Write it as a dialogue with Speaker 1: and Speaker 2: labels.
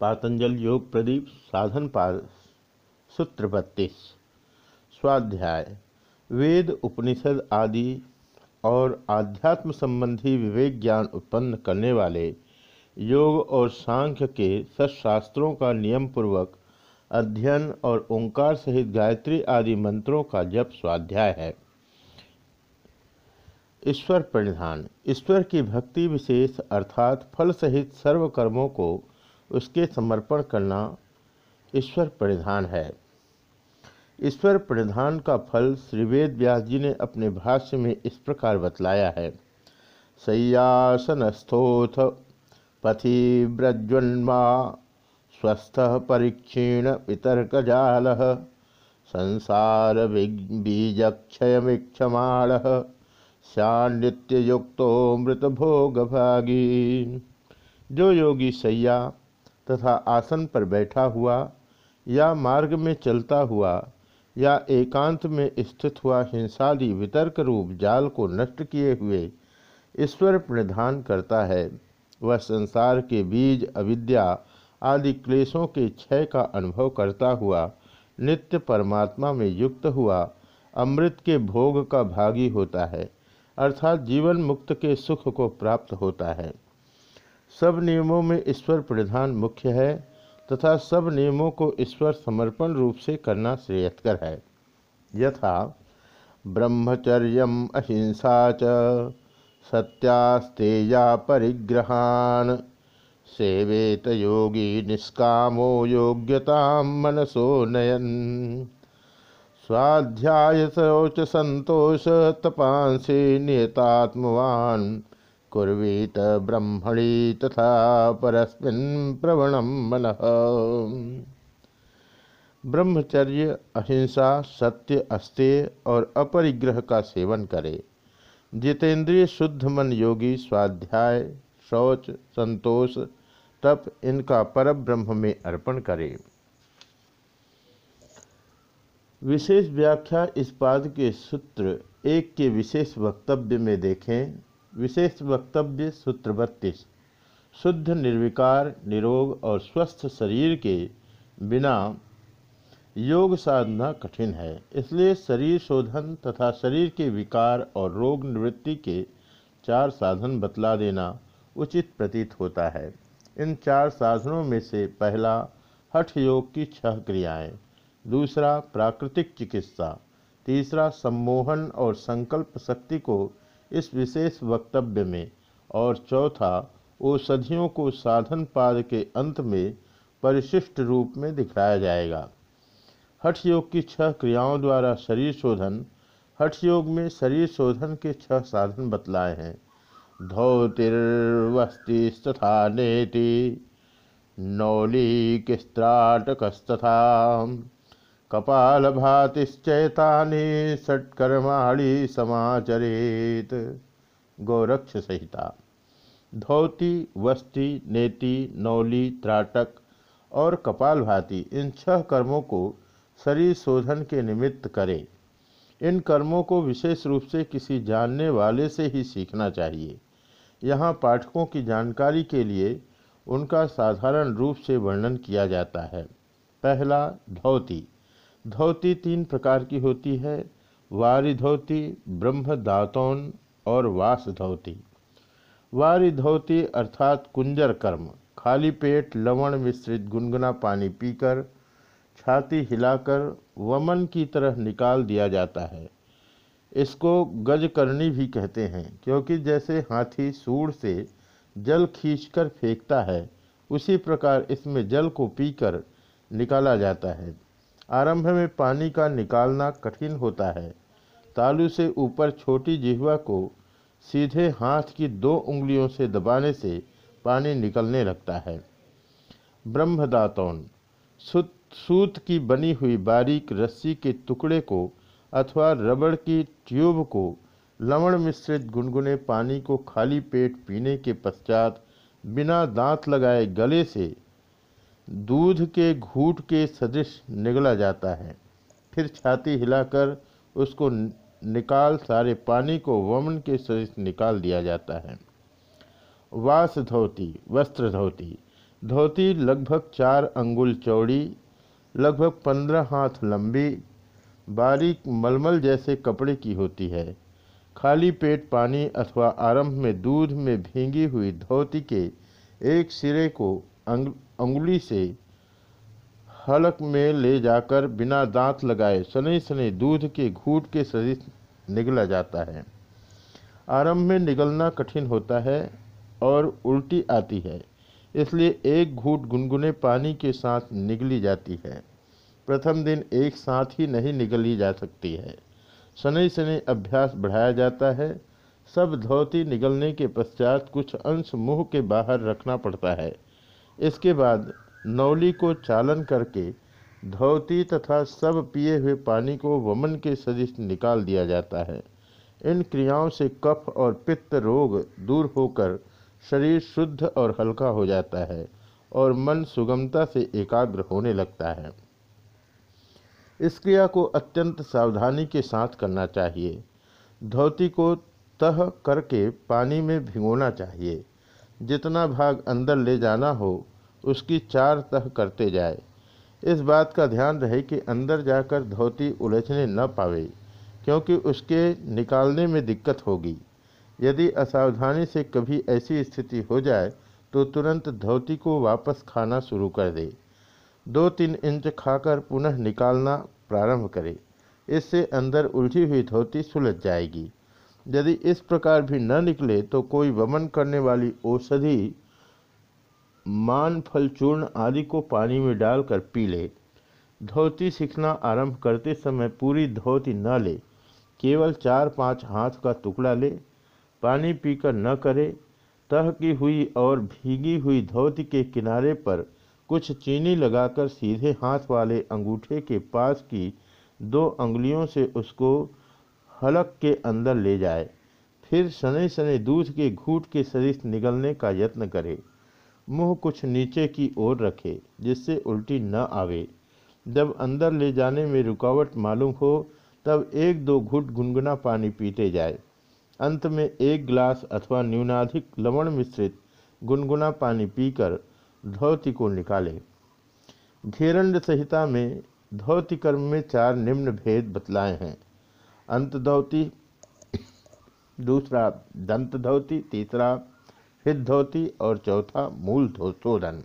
Speaker 1: पातंजल योग प्रदीप, साधन पाद सूत्र बत्तीस, स्वाध्याय, वेद, उपनिषद आदि और आध्यात्म संबंधी विवेक ज्ञान उत्पन्न करने वाले योग और सांख्य के सशास्त्रों का नियम पूर्वक अध्ययन और ओंकार सहित गायत्री आदि मंत्रों का जप स्वाध्याय है। ईश्वर परिधान, ईश्वर की भक्ति विशेष अर्थात फल सहित सर्व कर्मों को उसके समर्पण करना ईश्वर परिधान है। ईश्वर परिधान का फल श्री वेद व्यास जी ने अपने भाष्य में इस प्रकार बतलाया है। सय्यासनस्थोथ पथि व्रज्वन्मा स्वस्थ परीक्षीण वितर्क जाल संसार बीजक्षयमीक्षमाण श्यान्नित्ययुक्तो मृत भोग भागी जो योगी सैया तथा आसन पर बैठा हुआ या मार्ग में चलता हुआ या एकांत में स्थित हुआ हिंसादि वितर्क रूप जाल को नष्ट किए हुए ईश्वर प्रधान करता है, वह संसार के बीज, अविद्या आदि क्लेशों के क्षय का अनुभव करता हुआ, नित्य परमात्मा में युक्त हुआ, अमृत के भोग का भागी होता है, अर्थात जीवन मुक्त के सुख को प्राप्त होता है। सब नियमों में ईश्वर प्रधान मुख्य है तथा सब नियमों को ईश्वर समर्पण रूप से करना श्रेयस्कर है। यथा ब्रह्मचर्य अहिंसा च, सत्यास्तेया परिग्रहान, सेवेत योगी निष्कामो योग्यता मनसो नयन। स्वाध्याय शौच संतोष तपांसी नियतात्मवान कुर्वीत ब्रह्मणी तथा परस्मिन प्रवणम मन। ब्रह्मचर्य, अहिंसा, सत्य अस्तेय और अपरिग्रह का सेवन करे। जितेंद्रिय शुद्ध मन योगी, स्वाध्याय, शौच, संतोष, तप, इनका पर ब्रह्म में अर्पण करे। विशेष व्याख्या इस पाद के सूत्र एक के विशेष वक्तव्य में देखें। विशेष वक्तव्य सूत्र बत्तीस। शुद्ध निर्विकार निरोग और स्वस्थ शरीर के बिना योग साधना कठिन है। इसलिए शरीर शोधन तथा शरीर के विकार और रोग निवृत्ति के चार साधन बतला देना उचित प्रतीत होता है। इन चार साधनों में से पहला हठ योग की छह क्रियाएँ, दूसरा प्राकृतिक चिकित्सा। तीसरा सम्मोहन और संकल्प शक्ति को इस विशेष वक्तव्य में। और चौथा औषधियों को साधन पाद के अंत में परिशिष्ट रूप में दिखाया जाएगा। हठ योग की छह क्रियाओं द्वारा शरीर शोधन हठ योग में शरीर शोधन के छह साधन बतलाए हैं। धौतिर्वस्तिस्तथा नेति, नौलिकिस्त्राटकस्तथा। कपाल भातिश्चैतानि षट्कर्माणि समाचरेत। गोरक्ष संहिता धोती, वस्ती, नेति, नौली, त्राटक और कपाल भाति इन छह कर्मों को शरीर शोधन के निमित्त करें। इन कर्मों को विशेष रूप से किसी जानने वाले से ही सीखना चाहिए। यहाँ पाठकों की जानकारी के लिए उनका साधारण रूप से वर्णन किया जाता है। पहला, धोती। धोती तीन प्रकार की होती है वारी धोती ब्रह्म दातौन और वास धोती वारी धोती अर्थात कुंजर कर्म, खाली पेट लवण मिश्रित गुनगुना पानी पीकर, छाती हिलाकर वमन की तरह निकाल दिया जाता है। इसको गजकरणी भी कहते हैं, क्योंकि जैसे हाथी सूढ़ से जल खींचकर फेंकता है, उसी प्रकार इसमें जल को पीकर निकाला जाता है। आरंभ में पानी का निकालना कठिन होता है। तालू से ऊपर छोटी जिहवा को सीधे हाथ की दो उंगलियों से दबाने से पानी निकलने लगता है। ब्रह्मदातौन, सूत सूत की बनी हुई बारीक रस्सी के टुकड़े को अथवा रबड़ की ट्यूब को लवण मिश्रित गुनगुने पानी को खाली पेट पीने के पश्चात बिना दांत लगाए गले से दूध के घूट के सदृश निगला जाता है। फिर छाती हिलाकर उसको निकाल सारे पानी को वमन के सदृश निकाल दिया जाता है। वास धोती, वस्त्र धोती। धोती लगभग चार अंगुल चौड़ी, लगभग पंद्रह हाथ लंबी, बारीक मलमल जैसे कपड़े की होती है। खाली पेट पानी अथवा आरंभ में दूध में भींगी हुई धोती के एक सिरे को अंगुली से हलक में ले जाकर बिना दांत लगाए सने सने दूध के घूट के सदिश निगला जाता है। आरंभ में निगलना कठिन होता है और उल्टी आती है, इसलिए एक घूट गुनगुने पानी के साथ निगली जाती है। प्रथम दिन एक साथ ही नहीं निगली जा सकती है। शनि शनि अभ्यास बढ़ाया जाता है। सब धोती निगलने के पश्चात कुछ अंश मुँह के बाहर रखना पड़ता है। इसके बाद नौली को चालन करके धोती तथा सब पिए हुए पानी को वमन के सदिश निकाल दिया जाता है। इन क्रियाओं से कफ और पित्त रोग दूर होकर शरीर शुद्ध और हल्का हो जाता है और मन सुगमता से एकाग्र होने लगता है। इस क्रिया को अत्यंत सावधानी के साथ करना चाहिए। धोती को तह करके पानी में भिगोना चाहिए। जितना भाग अंदर ले जाना हो उसकी चार तह करते जाए। इस बात का ध्यान रहे कि अंदर जाकर धोती उलझने न पावे, क्योंकि उसके निकालने में दिक्कत होगी। यदि असावधानी से कभी ऐसी स्थिति हो जाए तो तुरंत धोती को वापस खाना शुरू कर दे। दो तीन इंच खाकर पुनः निकालना प्रारंभ करे। इससे अंदर उलझी हुई धोती सुलझ जाएगी। यदि इस प्रकार भी न निकले तो कोई वमन करने वाली औषधि मान फल चूर्ण आदि को पानी में डालकर पी ले। धोती सीखना आरंभ करते समय पूरी धोती न ले। केवल चार पाँच हाथ का टुकड़ा ले। पानी पीकर न करे। तह की हुई और भीगी हुई धोती के किनारे पर कुछ चीनी लगाकर सीधे हाथ वाले अंगूठे के पास की दो अंगुलियों से उसको हलक के अंदर ले जाए। फिर शनि शनि दूध के घूट के सरिश निगलने का यत्न करे। मुँह कुछ नीचे की ओर रखे, जिससे उल्टी न आवे। जब अंदर ले जाने में रुकावट मालूम हो, तब एक दो घुट गुनगुना पानी पीते जाए। अंत में एक गिलास अथवा न्यूनाधिक लवण मिश्रित गुनगुना पानी पीकर धोती को निकाले। घेरंड संहिता में धोती कर्म में चार निम्न भेद बतलाए हैं। अंत धोती, दूसरा दंत धोती, तीसरा हित धोती और चौथा मूल धोतोदन